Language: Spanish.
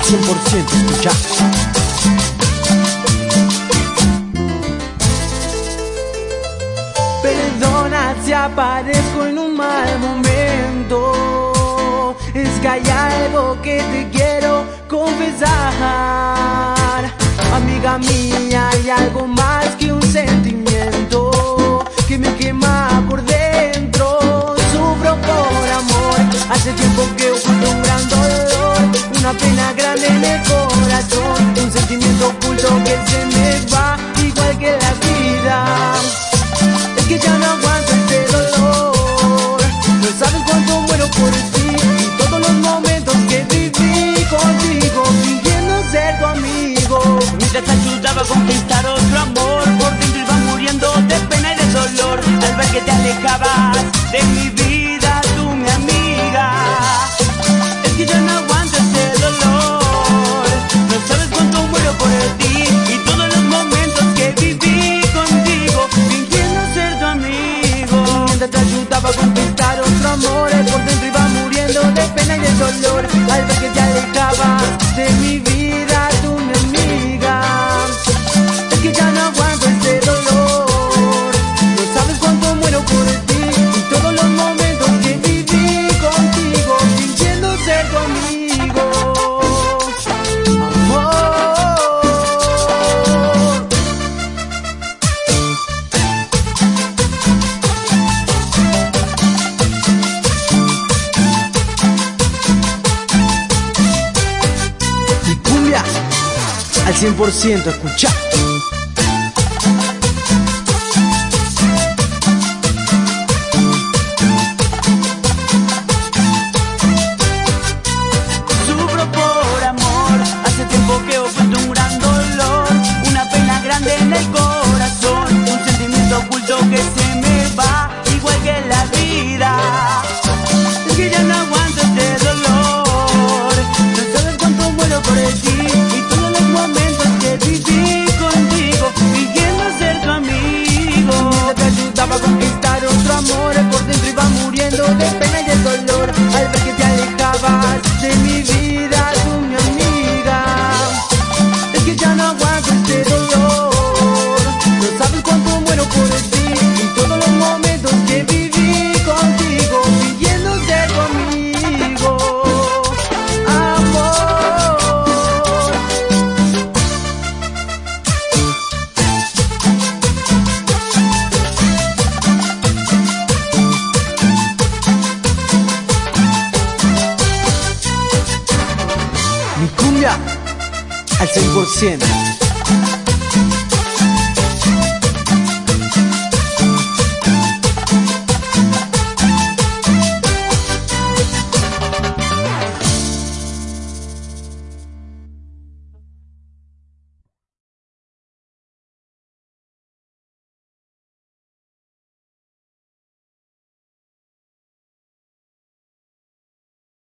100% escucha. Perdona si aparezco en un mal momento. Es que hay algo que te quiero confesar. Amiga mía, hay algo más que un sentimiento que me quema por dentro. Sufro por amor. Hace tiempo que un sentimiento oculto que se me va igual que la vida. Es que ya no aguanto este dolor. No sabes cuánto muero por ti y todos los momentos que viví contigo, fingiendo ser tu amigo. Mientras ayudaba a conquistar otro amor, conquistar otro amor, por dentro iba muriendo de pena y de dolor. Un sentimiento oculto que se me va, igual que la al 100%.